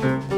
Bye.